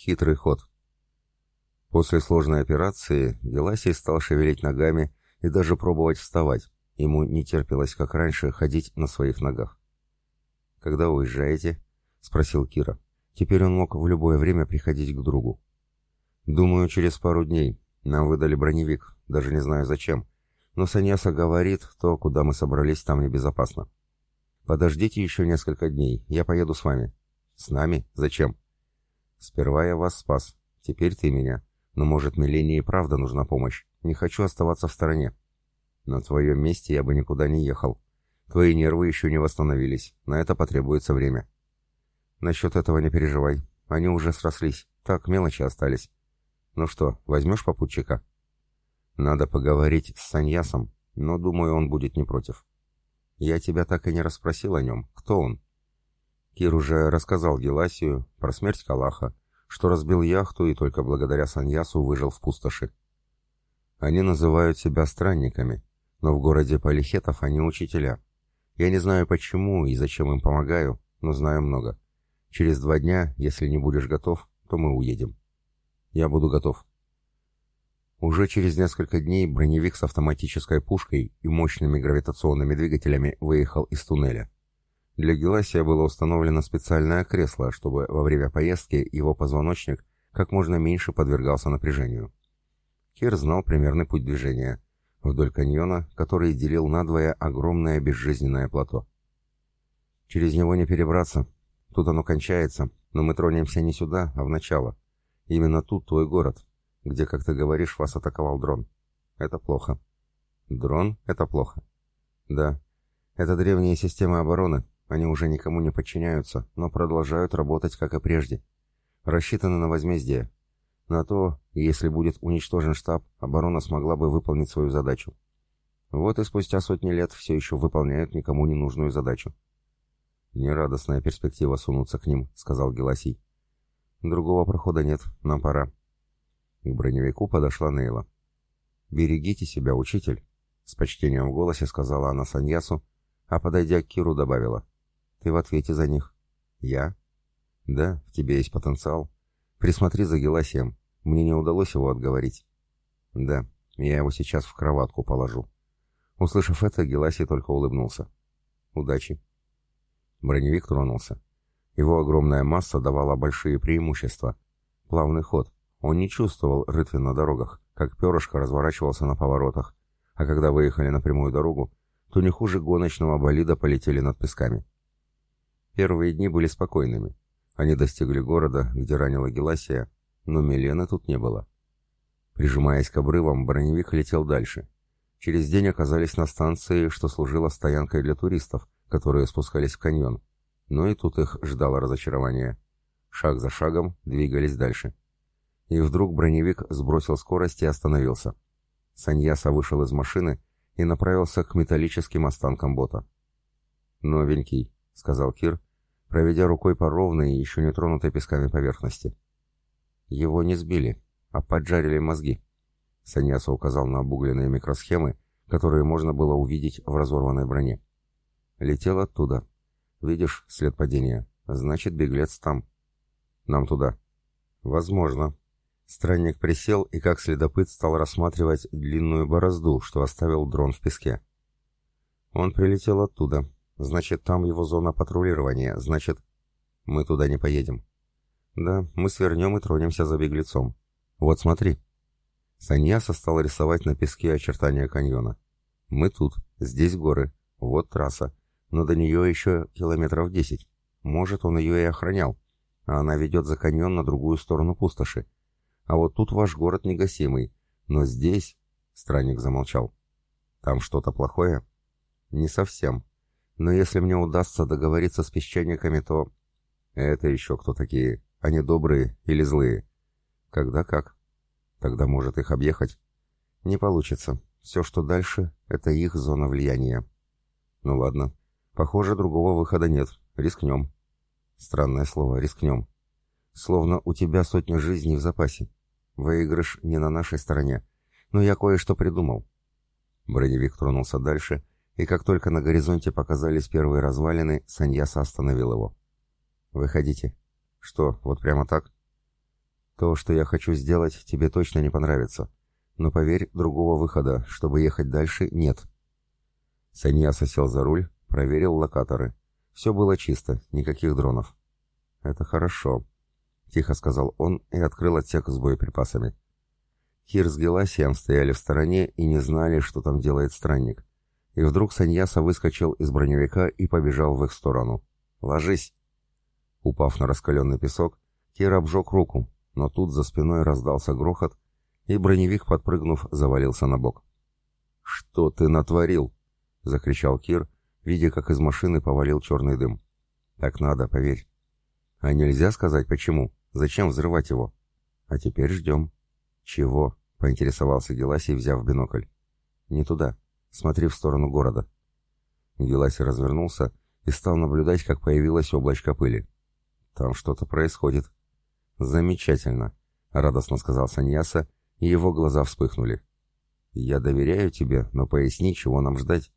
Хитрый ход. После сложной операции Геласий стал шевелить ногами и даже пробовать вставать. Ему не терпелось, как раньше, ходить на своих ногах. «Когда уезжаете?» — спросил Кира. Теперь он мог в любое время приходить к другу. «Думаю, через пару дней. Нам выдали броневик, даже не знаю зачем. Но Саньяса говорит, то, куда мы собрались, там небезопасно. Подождите еще несколько дней, я поеду с вами». «С нами? Зачем?» «Сперва я вас спас, теперь ты меня. Но, может, Милене и правда нужна помощь. Не хочу оставаться в стороне. На твоем месте я бы никуда не ехал. Твои нервы еще не восстановились. На это потребуется время. Насчет этого не переживай. Они уже срослись. Так, мелочи остались. Ну что, возьмешь попутчика? Надо поговорить с Саньясом, но, думаю, он будет не против. Я тебя так и не расспросил о нем. Кто он? Кир уже рассказал Геласию про смерть Калаха, что разбил яхту и только благодаря Саньясу выжил в пустоши. Они называют себя странниками, но в городе Полихетов они учителя. Я не знаю почему и зачем им помогаю, но знаю много. Через два дня, если не будешь готов, то мы уедем. Я буду готов. Уже через несколько дней броневик с автоматической пушкой и мощными гравитационными двигателями выехал из туннеля. Для Геласия было установлено специальное кресло, чтобы во время поездки его позвоночник как можно меньше подвергался напряжению. Кир знал примерный путь движения, вдоль каньона, который делил надвое огромное безжизненное плато. Через него не перебраться, тут оно кончается, но мы тронемся не сюда, а в начало. Именно тут твой город, где, как ты говоришь, вас атаковал дрон. Это плохо. Дрон — это плохо. Да, это древние системы обороны, они уже никому не подчиняются, но продолжают работать, как и прежде. Рассчитаны на возмездие. На то, если будет уничтожен штаб, оборона смогла бы выполнить свою задачу. Вот и спустя сотни лет все еще выполняют никому не нужную задачу. «Нерадостная перспектива сунуться к ним», — сказал Геласий. «Другого прохода нет, нам пора». К броневику подошла Нейла. «Берегите себя, учитель», — с почтением в голосе сказала она Саньясу, а подойдя к Киру добавила. Ты в ответе за них. Я? Да, в тебе есть потенциал. Присмотри за Геласием. Мне не удалось его отговорить. Да, я его сейчас в кроватку положу. Услышав это, Геласий только улыбнулся. Удачи. Броневик тронулся. Его огромная масса давала большие преимущества. Плавный ход. Он не чувствовал рытвин на дорогах, как перышко разворачивался на поворотах, а когда выехали на прямую дорогу, то не хуже гоночного болида полетели над песками. Первые дни были спокойными. Они достигли города, где ранила Геласия, но Милены тут не было. Прижимаясь к обрывам, броневик летел дальше. Через день оказались на станции, что служила стоянкой для туристов, которые спускались в каньон. Но и тут их ждало разочарование. Шаг за шагом двигались дальше. И вдруг броневик сбросил скорость и остановился. Саньяса вышел из машины и направился к металлическим останкам бота. «Новенький», — сказал Кир, проведя рукой по ровной еще не тронутой песками поверхности. Его не сбили, а поджарили мозги. Саньяса указал на обугленные микросхемы, которые можно было увидеть в разорванной броне. Летел оттуда. Видишь след падения? Значит, беглец там. Нам туда. Возможно. Странник присел и как следопыт стал рассматривать длинную борозду, что оставил дрон в песке. Он прилетел оттуда, Значит, там его зона патрулирования, значит... Мы туда не поедем. Да, мы свернем и тронемся за беглецом. Вот смотри. Саньяса стал рисовать на песке очертания каньона. Мы тут, здесь горы, вот трасса, но до нее еще километров десять. Может, он ее и охранял, а она ведет за каньон на другую сторону пустоши. А вот тут ваш город негасимый, но здесь... Странник замолчал. Там что-то плохое? Не совсем. Но если мне удастся договориться с песчаниками, то... Это еще кто такие? Они добрые или злые? Когда как? Тогда может их объехать? Не получится. Все, что дальше, это их зона влияния. Ну ладно. Похоже, другого выхода нет. Рискнем. Странное слово «рискнем». Словно у тебя сотни жизней в запасе. Выигрыш не на нашей стороне. Но я кое-что придумал. Броневик тронулся дальше, и как только на горизонте показались первые развалины, Саньяса остановил его. «Выходите». «Что, вот прямо так?» То, что я хочу сделать, тебе точно не понравится. Но поверь, другого выхода, чтобы ехать дальше, нет. Саньяса сел за руль, проверил локаторы. Все было чисто, никаких дронов. «Это хорошо», — тихо сказал он и открыл отсек с боеприпасами. Кир с Геласием стояли в стороне и не знали, что там делает странник. И вдруг Саньяса выскочил из броневика и побежал в их сторону. «Ложись!» Упав на раскаленный песок, Кир обжег руку, но тут за спиной раздался грохот, и броневик, подпрыгнув, завалился на бок. «Что ты натворил?» — закричал Кир, видя, как из машины повалил черный дым. «Так надо, поверь». «А нельзя сказать, почему? Зачем взрывать его?» «А теперь ждем». «Чего?» — поинтересовался Геласий, взяв бинокль. «Не туда. Смотри в сторону города». Геласий развернулся и стал наблюдать, как появилось облачко пыли. «Там что-то происходит», «Замечательно», — радостно сказал Саньяса, и его глаза вспыхнули. «Я доверяю тебе, но поясни, чего нам ждать».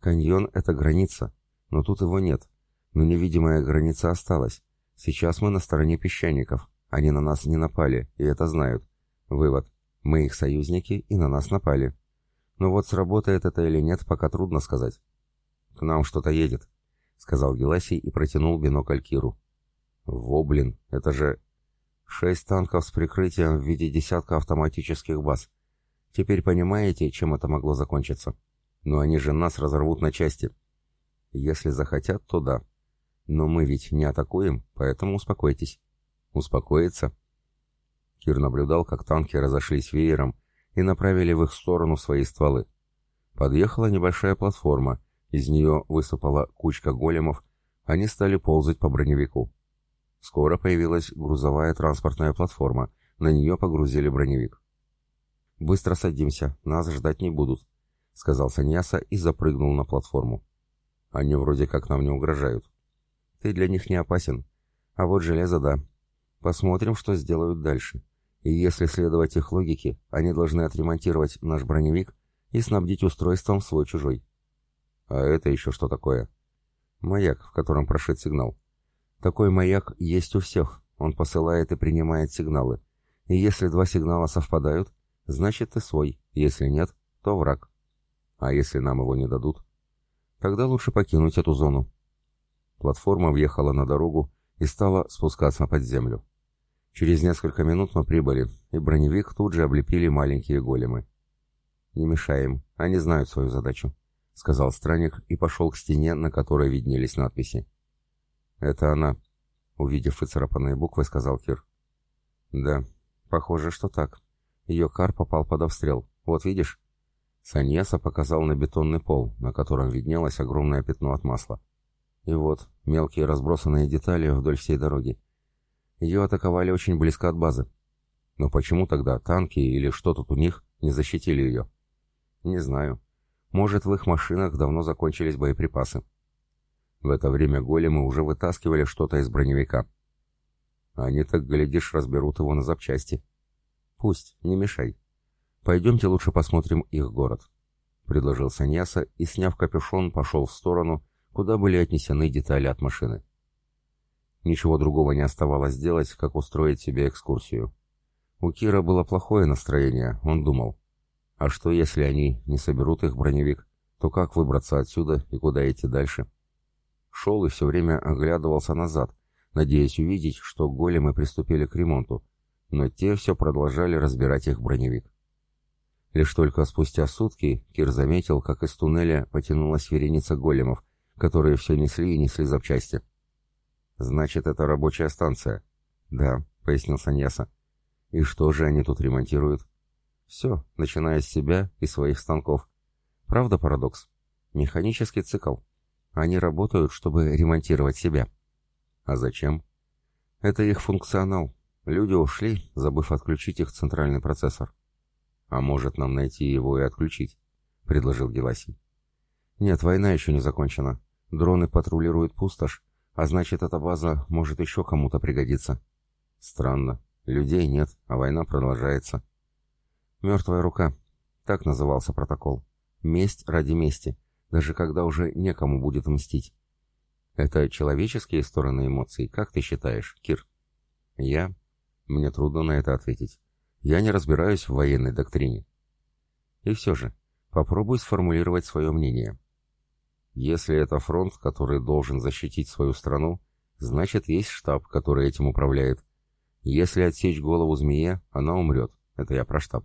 «Каньон — это граница, но тут его нет. Но невидимая граница осталась. Сейчас мы на стороне песчаников. Они на нас не напали, и это знают. Вывод. Мы их союзники, и на нас напали. Но вот сработает это или нет, пока трудно сказать». «К нам что-то едет», — сказал Геласий и протянул бинокль Киру. «Во, блин, это же Шесть танков с прикрытием в виде десятка автоматических баз. Теперь понимаете, чем это могло закончиться? Но они же нас разорвут на части. Если захотят, то да. Но мы ведь не атакуем, поэтому успокойтесь. Успокоиться? Кир наблюдал, как танки разошлись веером и направили в их сторону свои стволы. Подъехала небольшая платформа, из нее высыпала кучка големов, они стали ползать по броневику. Скоро появилась грузовая транспортная платформа, на нее погрузили броневик. «Быстро садимся, нас ждать не будут», — сказал Саньяса и запрыгнул на платформу. «Они вроде как нам не угрожают». «Ты для них не опасен. А вот железо, да. Посмотрим, что сделают дальше. И если следовать их логике, они должны отремонтировать наш броневик и снабдить устройством свой-чужой». «А это еще что такое?» «Маяк, в котором прошит сигнал». Такой маяк есть у всех, он посылает и принимает сигналы. И если два сигнала совпадают, значит ты свой, если нет, то враг. А если нам его не дадут? Тогда лучше покинуть эту зону. Платформа въехала на дорогу и стала спускаться под землю. Через несколько минут мы прибыли, и броневик тут же облепили маленькие големы. «Не мешаем, они знают свою задачу», — сказал странник и пошел к стене, на которой виднелись надписи. «Это она», — увидев выцарапанные буквы, сказал Кир. «Да, похоже, что так. Ее кар попал под обстрел. Вот видишь?» Саньяса показал на бетонный пол, на котором виднелось огромное пятно от масла. И вот, мелкие разбросанные детали вдоль всей дороги. Ее атаковали очень близко от базы. Но почему тогда танки или что тут у них не защитили ее? Не знаю. Может, в их машинах давно закончились боеприпасы. В это время големы уже вытаскивали что-то из броневика. Они так, глядишь, разберут его на запчасти. Пусть, не мешай. Пойдемте лучше посмотрим их город. Предложил Саньяса и, сняв капюшон, пошел в сторону, куда были отнесены детали от машины. Ничего другого не оставалось делать, как устроить себе экскурсию. У Кира было плохое настроение, он думал. А что, если они не соберут их броневик, то как выбраться отсюда и куда идти дальше? шел и все время оглядывался назад, надеясь увидеть, что големы приступили к ремонту, но те все продолжали разбирать их броневик. Лишь только спустя сутки Кир заметил, как из туннеля потянулась вереница големов, которые все несли и несли запчасти. «Значит, это рабочая станция?» «Да», — пояснил Саньяса. «И что же они тут ремонтируют?» «Все, начиная с себя и своих станков. Правда парадокс? Механический цикл. Они работают, чтобы ремонтировать себя. А зачем? Это их функционал. Люди ушли, забыв отключить их центральный процессор. А может нам найти его и отключить? Предложил Геласий. Нет, война еще не закончена. Дроны патрулируют пустошь, а значит эта база может еще кому-то пригодиться. Странно. Людей нет, а война продолжается. Мертвая рука. Так назывался протокол. Месть ради мести даже когда уже некому будет мстить. Это человеческие стороны эмоций, как ты считаешь, Кир? Я? Мне трудно на это ответить. Я не разбираюсь в военной доктрине. И все же, попробуй сформулировать свое мнение. Если это фронт, который должен защитить свою страну, значит есть штаб, который этим управляет. Если отсечь голову змее, она умрет. Это я про штаб.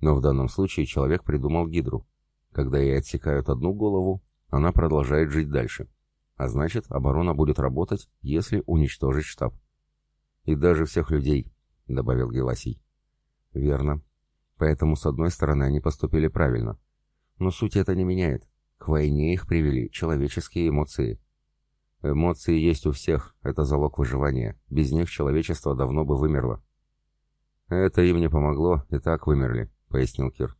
Но в данном случае человек придумал гидру. Когда ей отсекают одну голову, она продолжает жить дальше. А значит, оборона будет работать, если уничтожить штаб. И даже всех людей, добавил Геласий. Верно. Поэтому, с одной стороны, они поступили правильно. Но суть это не меняет. К войне их привели человеческие эмоции. Эмоции есть у всех, это залог выживания. Без них человечество давно бы вымерло. Это им не помогло, и так вымерли, пояснил Кир.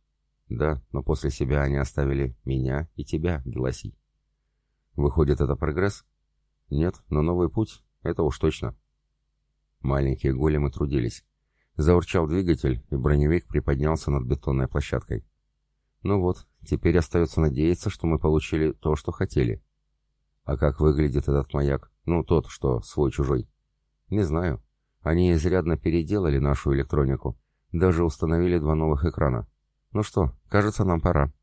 Да, но после себя они оставили меня и тебя, Геласий. Выходит, это прогресс? Нет, но новый путь — это уж точно. Маленькие големы трудились. Заурчал двигатель, и броневик приподнялся над бетонной площадкой. Ну вот, теперь остается надеяться, что мы получили то, что хотели. А как выглядит этот маяк? Ну, тот, что свой-чужой. Не знаю. Они изрядно переделали нашу электронику. Даже установили два новых экрана. Ну что, кажется, нам пора.